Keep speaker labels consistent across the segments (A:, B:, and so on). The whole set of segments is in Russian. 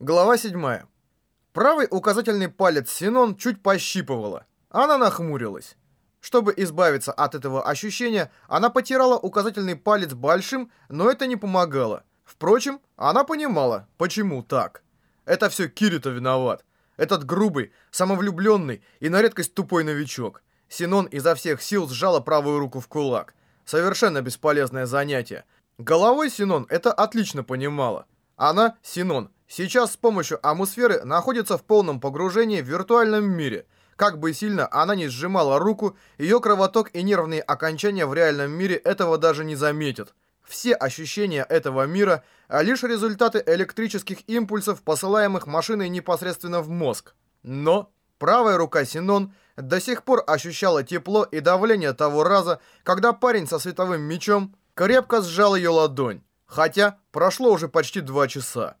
A: Глава 7. Правый указательный палец Синон чуть пощипывала. Она нахмурилась. Чтобы избавиться от этого ощущения, она потирала указательный палец большим, но это не помогало. Впрочем, она понимала, почему так. Это все Кирита виноват. Этот грубый, самовлюбленный и на редкость тупой новичок. Синон изо всех сил сжала правую руку в кулак. Совершенно бесполезное занятие. Головой Синон это отлично понимала. Она, Синон, сейчас с помощью амусферы находится в полном погружении в виртуальном мире. Как бы сильно она ни сжимала руку, ее кровоток и нервные окончания в реальном мире этого даже не заметят. Все ощущения этого мира а лишь результаты электрических импульсов, посылаемых машиной непосредственно в мозг. Но правая рука Синон до сих пор ощущала тепло и давление того раза, когда парень со световым мечом крепко сжал ее ладонь. Хотя прошло уже почти два часа.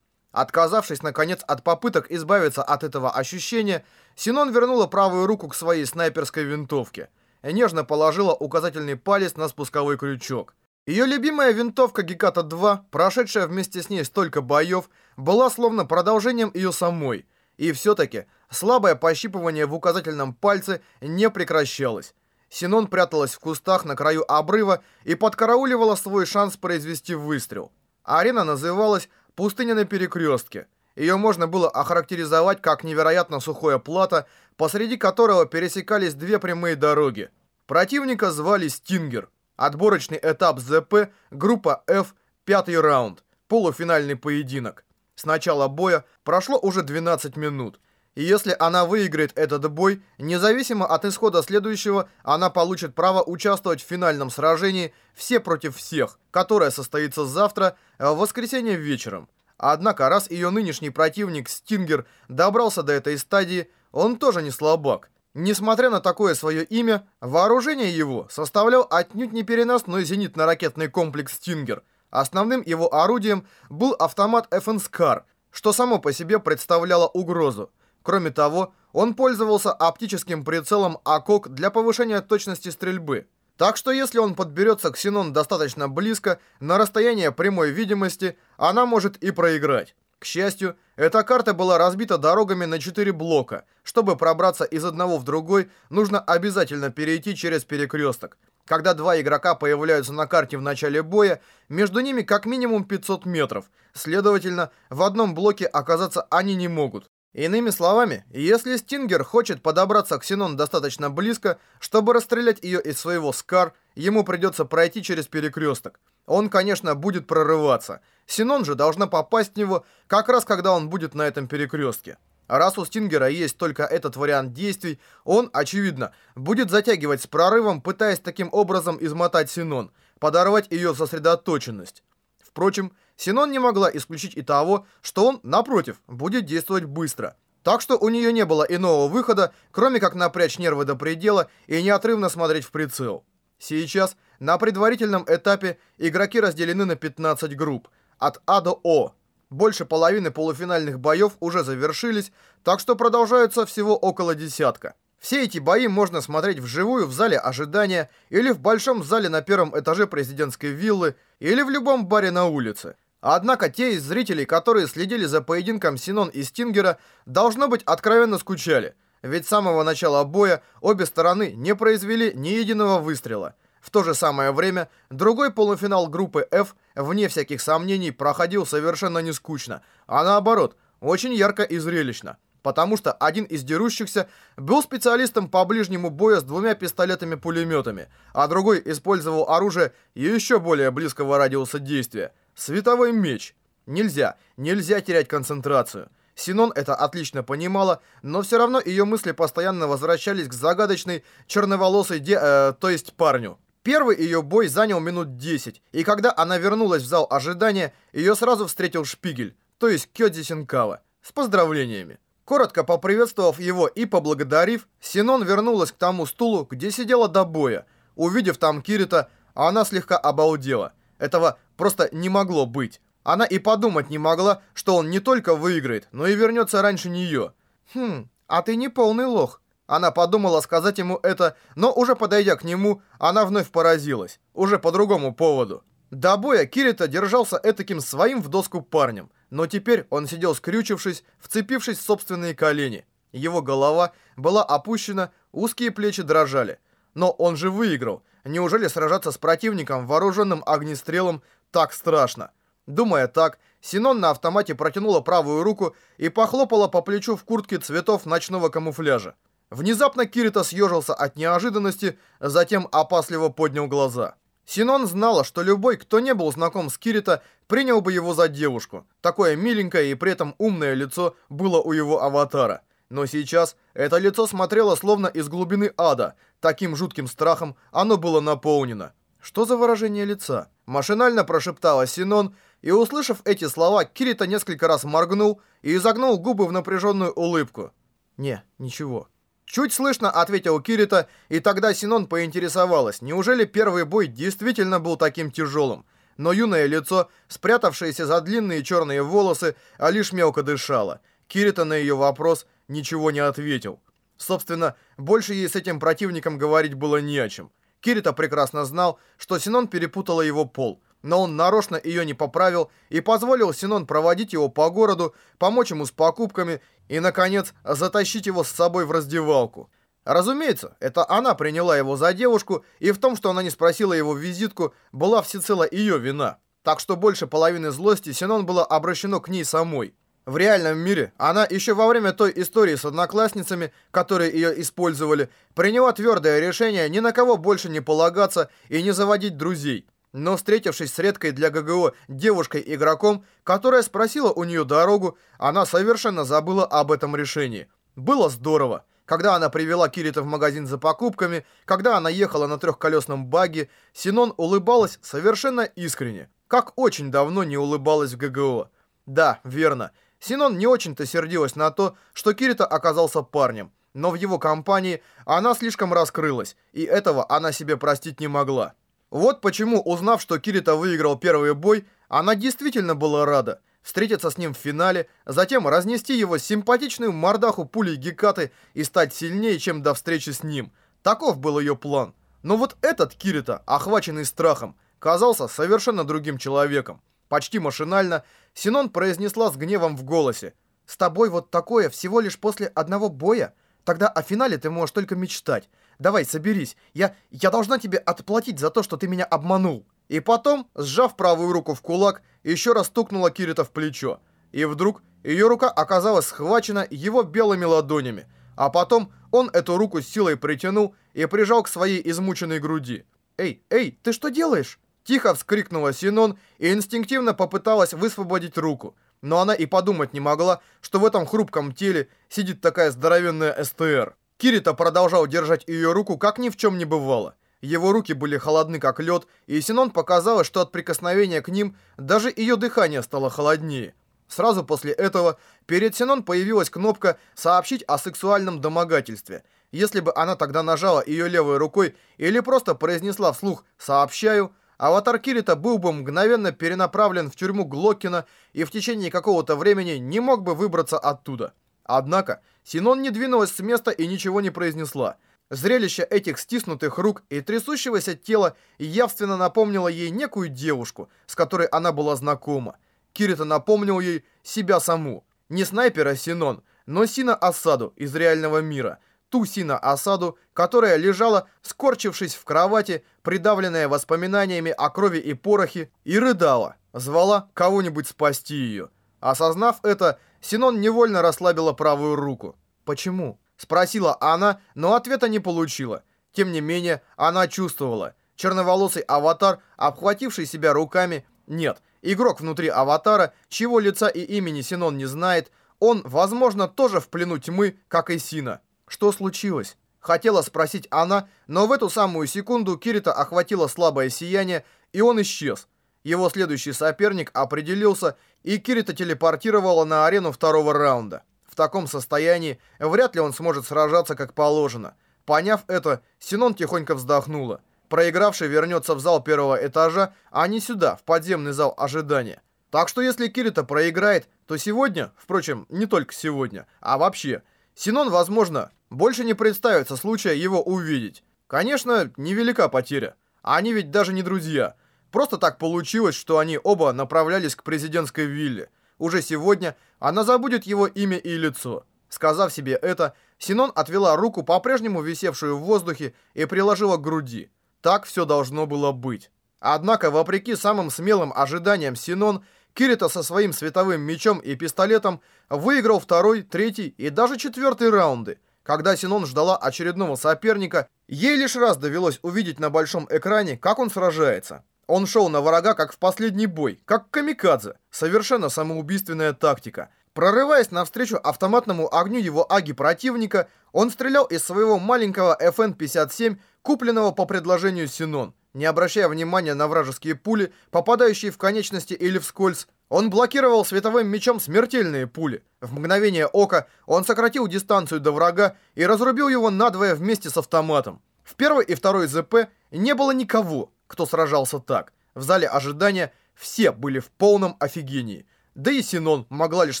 A: Отказавшись, наконец, от попыток избавиться от этого ощущения, Синон вернула правую руку к своей снайперской винтовке и нежно положила указательный палец на спусковой крючок. Ее любимая винтовка Геката-2, прошедшая вместе с ней столько боев, была словно продолжением ее самой. И все-таки слабое пощипывание в указательном пальце не прекращалось. Синон пряталась в кустах на краю обрыва и подкарауливала свой шанс произвести выстрел. Арена называлась «Пустыня на перекрестке». Ее можно было охарактеризовать как невероятно сухое плато, посреди которого пересекались две прямые дороги. Противника звали Стингер. Отборочный этап ЗП, группа F, пятый раунд, полуфинальный поединок. С начала боя прошло уже 12 минут. И если она выиграет этот бой, независимо от исхода следующего, она получит право участвовать в финальном сражении «Все против всех», которое состоится завтра, э, в воскресенье вечером. Однако, раз ее нынешний противник Стингер добрался до этой стадии, он тоже не слабак. Несмотря на такое свое имя, вооружение его составлял отнюдь не переносной зенитно-ракетный комплекс «Стингер». Основным его орудием был автомат «Эфенскар», что само по себе представляло угрозу. Кроме того, он пользовался оптическим прицелом АКОК для повышения точности стрельбы. Так что если он подберется к Синон достаточно близко, на расстояние прямой видимости, она может и проиграть. К счастью, эта карта была разбита дорогами на 4 блока. Чтобы пробраться из одного в другой, нужно обязательно перейти через перекресток. Когда два игрока появляются на карте в начале боя, между ними как минимум 500 метров. Следовательно, в одном блоке оказаться они не могут. Иными словами, если Стингер хочет подобраться к Синон достаточно близко, чтобы расстрелять ее из своего Скар, ему придется пройти через перекресток. Он, конечно, будет прорываться. Синон же должна попасть в него, как раз когда он будет на этом перекрестке. Раз у Стингера есть только этот вариант действий, он, очевидно, будет затягивать с прорывом, пытаясь таким образом измотать Синон, подорвать ее сосредоточенность. Впрочем, Синон не могла исключить и того, что он, напротив, будет действовать быстро. Так что у нее не было иного выхода, кроме как напрячь нервы до предела и неотрывно смотреть в прицел. Сейчас, на предварительном этапе, игроки разделены на 15 групп, от А до О. Больше половины полуфинальных боев уже завершились, так что продолжаются всего около десятка. Все эти бои можно смотреть вживую в зале ожидания или в большом зале на первом этаже президентской виллы или в любом баре на улице. Однако те из зрителей, которые следили за поединком Синон и Стингера, должно быть откровенно скучали. Ведь с самого начала боя обе стороны не произвели ни единого выстрела. В то же самое время другой полуфинал группы F, вне всяких сомнений, проходил совершенно не скучно, а наоборот, очень ярко и зрелищно потому что один из дерущихся был специалистом по ближнему бою с двумя пистолетами-пулеметами, а другой использовал оружие еще более близкого радиуса действия — световой меч. Нельзя, нельзя терять концентрацию. Синон это отлично понимала, но все равно ее мысли постоянно возвращались к загадочной черноволосой де... Э, то есть парню. Первый ее бой занял минут 10, и когда она вернулась в зал ожидания, ее сразу встретил Шпигель, то есть Кёдзи Синкава, с поздравлениями. Коротко поприветствовав его и поблагодарив, Синон вернулась к тому стулу, где сидела до боя. Увидев там Кирита, она слегка обалдела. Этого просто не могло быть. Она и подумать не могла, что он не только выиграет, но и вернется раньше нее. «Хм, а ты не полный лох». Она подумала сказать ему это, но уже подойдя к нему, она вновь поразилась. Уже по другому поводу. До боя Кирита держался этаким своим в доску парнем. Но теперь он сидел скрючившись, вцепившись в собственные колени. Его голова была опущена, узкие плечи дрожали. Но он же выиграл. Неужели сражаться с противником, вооруженным огнестрелом, так страшно? Думая так, Синон на автомате протянула правую руку и похлопала по плечу в куртке цветов ночного камуфляжа. Внезапно Кирита съежился от неожиданности, затем опасливо поднял глаза. Синон знала, что любой, кто не был знаком с Кирита, принял бы его за девушку. Такое миленькое и при этом умное лицо было у его аватара. Но сейчас это лицо смотрело словно из глубины ада. Таким жутким страхом оно было наполнено. Что за выражение лица? Машинально прошептала Синон, и услышав эти слова, Кирита несколько раз моргнул и изогнул губы в напряженную улыбку. «Не, ничего». Чуть слышно ответил Кирита, и тогда Синон поинтересовалась, неужели первый бой действительно был таким тяжелым. Но юное лицо, спрятавшееся за длинные черные волосы, а лишь мелко дышало. Кирита на ее вопрос ничего не ответил. Собственно, больше ей с этим противником говорить было не о чем. Кирита прекрасно знал, что Синон перепутала его пол, но он нарочно ее не поправил и позволил Синон проводить его по городу, помочь ему с покупками и, наконец, затащить его с собой в раздевалку. Разумеется, это она приняла его за девушку, и в том, что она не спросила его визитку, была всецело ее вина. Так что больше половины злости Синон было обращено к ней самой. В реальном мире она еще во время той истории с одноклассницами, которые ее использовали, приняла твердое решение ни на кого больше не полагаться и не заводить друзей. Но встретившись с редкой для ГГО девушкой-игроком, которая спросила у нее дорогу, она совершенно забыла об этом решении. Было здорово. Когда она привела Кирита в магазин за покупками, когда она ехала на трехколесном баге, Синон улыбалась совершенно искренне. Как очень давно не улыбалась в ГГО. Да, верно. Синон не очень-то сердилась на то, что Кирита оказался парнем, но в его компании она слишком раскрылась, и этого она себе простить не могла. Вот почему, узнав, что Кирита выиграл первый бой, она действительно была рада встретиться с ним в финале, затем разнести его симпатичную мордаху пулей Гекаты и стать сильнее, чем до встречи с ним. Таков был ее план. Но вот этот Кирита, охваченный страхом, казался совершенно другим человеком. Почти машинально Синон произнесла с гневом в голосе. «С тобой вот такое всего лишь после одного боя? Тогда о финале ты можешь только мечтать. Давай, соберись. Я, я должна тебе отплатить за то, что ты меня обманул». И потом, сжав правую руку в кулак, еще раз стукнула Кирита в плечо. И вдруг ее рука оказалась схвачена его белыми ладонями. А потом он эту руку силой притянул и прижал к своей измученной груди. «Эй, эй, ты что делаешь?» Тихо вскрикнула Синон и инстинктивно попыталась высвободить руку. Но она и подумать не могла, что в этом хрупком теле сидит такая здоровенная СТР. Кирита продолжал держать ее руку, как ни в чем не бывало. Его руки были холодны, как лед, и Синон показалось, что от прикосновения к ним даже ее дыхание стало холоднее. Сразу после этого перед Синон появилась кнопка «Сообщить о сексуальном домогательстве». Если бы она тогда нажала ее левой рукой или просто произнесла вслух «Сообщаю», Аватар Кирита был бы мгновенно перенаправлен в тюрьму Глоккина и в течение какого-то времени не мог бы выбраться оттуда. Однако, Синон не двинулась с места и ничего не произнесла. Зрелище этих стиснутых рук и трясущегося тела явственно напомнило ей некую девушку, с которой она была знакома. Кирита напомнил ей себя саму. Не снайпера Синон, но Сина Асаду из реального мира – ту Сина Асаду, которая лежала, скорчившись в кровати, придавленная воспоминаниями о крови и порохе, и рыдала, звала кого-нибудь спасти ее. Осознав это, Синон невольно расслабила правую руку. «Почему?» – спросила она, но ответа не получила. Тем не менее, она чувствовала. Черноволосый аватар, обхвативший себя руками, нет, игрок внутри аватара, чьего лица и имени Синон не знает, он, возможно, тоже в плену тьмы, как и Сина. Что случилось? Хотела спросить она, но в эту самую секунду Кирита охватило слабое сияние, и он исчез. Его следующий соперник определился, и Кирита телепортировала на арену второго раунда. В таком состоянии вряд ли он сможет сражаться как положено. Поняв это, Синон тихонько вздохнула. Проигравший вернется в зал первого этажа, а не сюда, в подземный зал ожидания. Так что если Кирита проиграет, то сегодня, впрочем, не только сегодня, а вообще – Синон, возможно, больше не представится случая его увидеть. Конечно, невелика потеря. Они ведь даже не друзья. Просто так получилось, что они оба направлялись к президентской вилле. Уже сегодня она забудет его имя и лицо. Сказав себе это, Синон отвела руку, по-прежнему висевшую в воздухе, и приложила к груди. Так все должно было быть. Однако, вопреки самым смелым ожиданиям Синон, Кирита со своим световым мечом и пистолетом выиграл второй, третий и даже четвертый раунды. Когда Синон ждала очередного соперника, ей лишь раз довелось увидеть на большом экране, как он сражается. Он шел на врага, как в последний бой, как камикадзе. Совершенно самоубийственная тактика. Прорываясь навстречу автоматному огню его аги противника, он стрелял из своего маленького FN-57, купленного по предложению Синон. Не обращая внимания на вражеские пули, попадающие в конечности или вскользь, он блокировал световым мечом смертельные пули. В мгновение ока он сократил дистанцию до врага и разрубил его надвое вместе с автоматом. В первой и второй ЗП не было никого, кто сражался так. В зале ожидания все были в полном офигении. Да и Синон могла лишь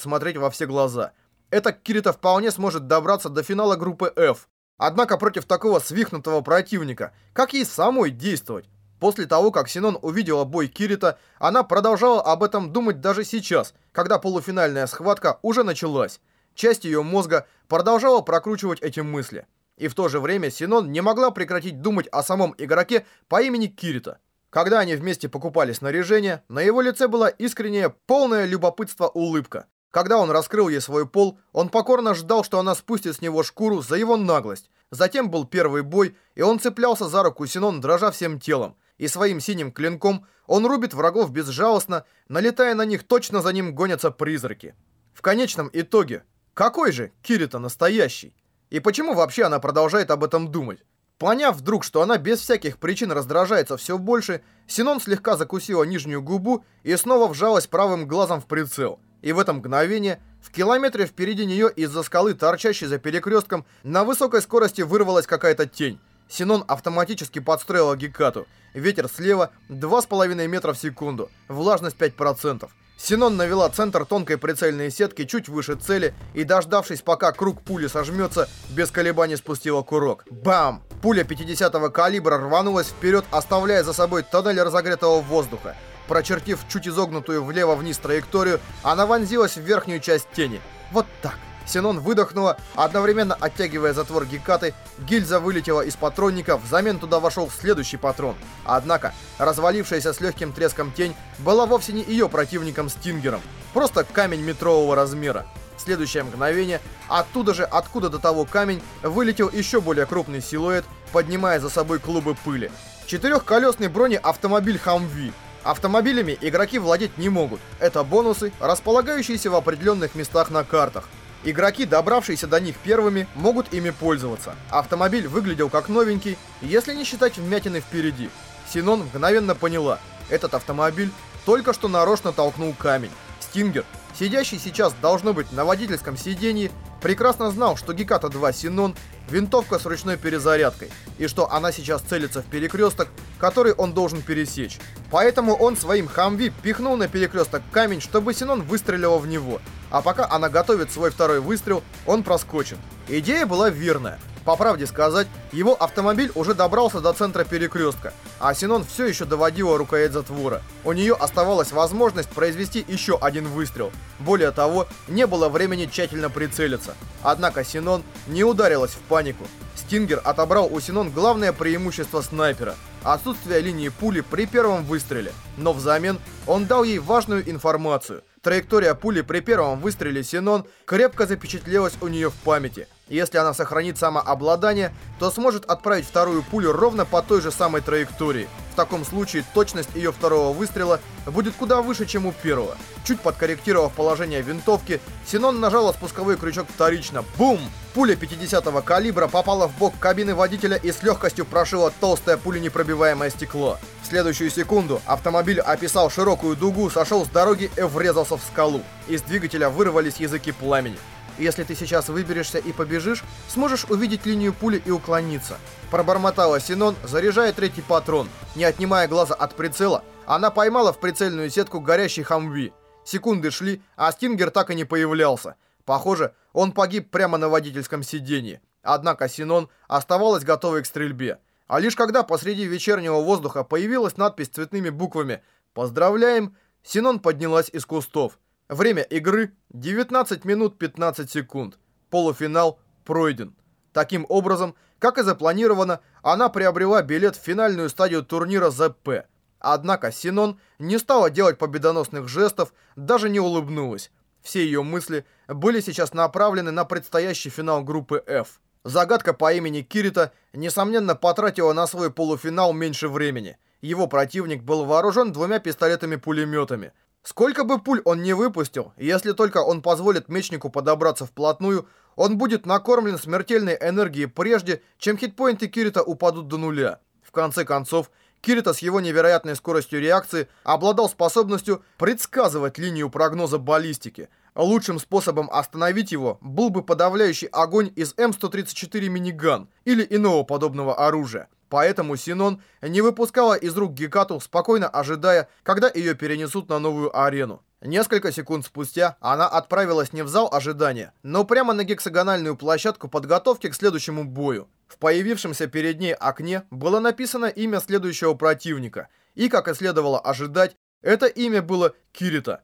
A: смотреть во все глаза. Это Кирита вполне сможет добраться до финала группы F. Однако против такого свихнутого противника, как ей самой действовать? После того, как Синон увидела бой Кирита, она продолжала об этом думать даже сейчас, когда полуфинальная схватка уже началась. Часть ее мозга продолжала прокручивать эти мысли. И в то же время Синон не могла прекратить думать о самом игроке по имени Кирита. Когда они вместе покупали снаряжение, на его лице была искренняя, полное любопытство улыбка. Когда он раскрыл ей свой пол, он покорно ждал, что она спустит с него шкуру за его наглость. Затем был первый бой, и он цеплялся за руку Синон, дрожа всем телом. И своим синим клинком он рубит врагов безжалостно, налетая на них, точно за ним гонятся призраки. В конечном итоге, какой же Кирита настоящий? И почему вообще она продолжает об этом думать? Поняв вдруг, что она без всяких причин раздражается все больше, Синон слегка закусила нижнюю губу и снова вжалась правым глазом в прицел. И в это мгновение, в километре впереди нее из-за скалы, торчащей за перекрестком, на высокой скорости вырвалась какая-то тень. Синон автоматически подстроила Гекату. Ветер слева 2,5 метра в секунду, влажность 5%. Синон навела центр тонкой прицельной сетки чуть выше цели и, дождавшись, пока круг пули сожмется, без колебаний спустила курок. Бам! Пуля 50-го калибра рванулась вперед, оставляя за собой тоннель разогретого воздуха. Прочертив чуть изогнутую влево-вниз траекторию, она вонзилась в верхнюю часть тени. Вот так. Синон выдохнула, одновременно оттягивая затвор гекаты, гильза вылетела из патронника, взамен туда вошел следующий патрон. Однако, развалившаяся с легким треском тень была вовсе не ее противником Стингером, просто камень метрового размера. В следующее мгновение, оттуда же, откуда до того камень, вылетел еще более крупный силуэт, поднимая за собой клубы пыли. Четырехколесный бронеавтомобиль «Хамви». Автомобилями игроки владеть не могут. Это бонусы, располагающиеся в определенных местах на картах. Игроки, добравшиеся до них первыми, могут ими пользоваться. Автомобиль выглядел как новенький, если не считать вмятины впереди. Синон мгновенно поняла, этот автомобиль только что нарочно толкнул камень. Стингер, сидящий сейчас должно быть на водительском сиденье, прекрасно знал, что Геката-2 Синон — винтовка с ручной перезарядкой, и что она сейчас целится в перекресток, который он должен пересечь. Поэтому он своим Хамви пихнул на перекресток камень, чтобы Синон выстрелила в него — а пока она готовит свой второй выстрел, он проскочит. Идея была верная. По правде сказать, его автомобиль уже добрался до центра перекрестка, а Синон все еще доводила рукоять затвора. У нее оставалась возможность произвести еще один выстрел. Более того, не было времени тщательно прицелиться. Однако Синон не ударилась в панику. Стингер отобрал у Синон главное преимущество снайпера – отсутствие линии пули при первом выстреле. Но взамен он дал ей важную информацию – Траектория пули при первом выстреле Синон крепко запечатлелась у нее в памяти. Если она сохранит самообладание, то сможет отправить вторую пулю ровно по той же самой траектории. В таком случае точность ее второго выстрела будет куда выше, чем у первого. Чуть подкорректировав положение винтовки, Синон нажала спусковой крючок вторично. Бум! Пуля 50-го калибра попала в бок кабины водителя и с легкостью прошила толстое пуленепробиваемое стекло. В следующую секунду автомобиль описал широкую дугу, сошел с дороги и врезался в скалу. Из двигателя вырвались языки пламени. Если ты сейчас выберешься и побежишь, сможешь увидеть линию пули и уклониться. Пробормотала Синон, заряжая третий патрон. Не отнимая глаза от прицела, она поймала в прицельную сетку горящий Хамви. Секунды шли, а Стингер так и не появлялся. Похоже, он погиб прямо на водительском сиденье. Однако Синон оставалась готовой к стрельбе. А лишь когда посреди вечернего воздуха появилась надпись цветными буквами «Поздравляем!», Синон поднялась из кустов. Время игры 19 минут 15 секунд. Полуфинал пройден. Таким образом, как и запланировано, она приобрела билет в финальную стадию турнира ЗП. Однако Синон не стала делать победоносных жестов, даже не улыбнулась. Все ее мысли были сейчас направлены на предстоящий финал группы F. Загадка по имени Кирита, несомненно, потратила на свой полуфинал меньше времени. Его противник был вооружен двумя пистолетами-пулеметами. Сколько бы пуль он не выпустил, если только он позволит мечнику подобраться вплотную, он будет накормлен смертельной энергией прежде, чем хитпоинты Кирита упадут до нуля. В конце концов, Кирита с его невероятной скоростью реакции обладал способностью предсказывать линию прогноза баллистики. Лучшим способом остановить его был бы подавляющий огонь из М134 миниган или иного подобного оружия. Поэтому Синон не выпускала из рук Гекату, спокойно ожидая, когда ее перенесут на новую арену. Несколько секунд спустя она отправилась не в зал ожидания, но прямо на гексагональную площадку подготовки к следующему бою. В появившемся перед ней окне было написано имя следующего противника, и, как и следовало ожидать, это имя было Кирита.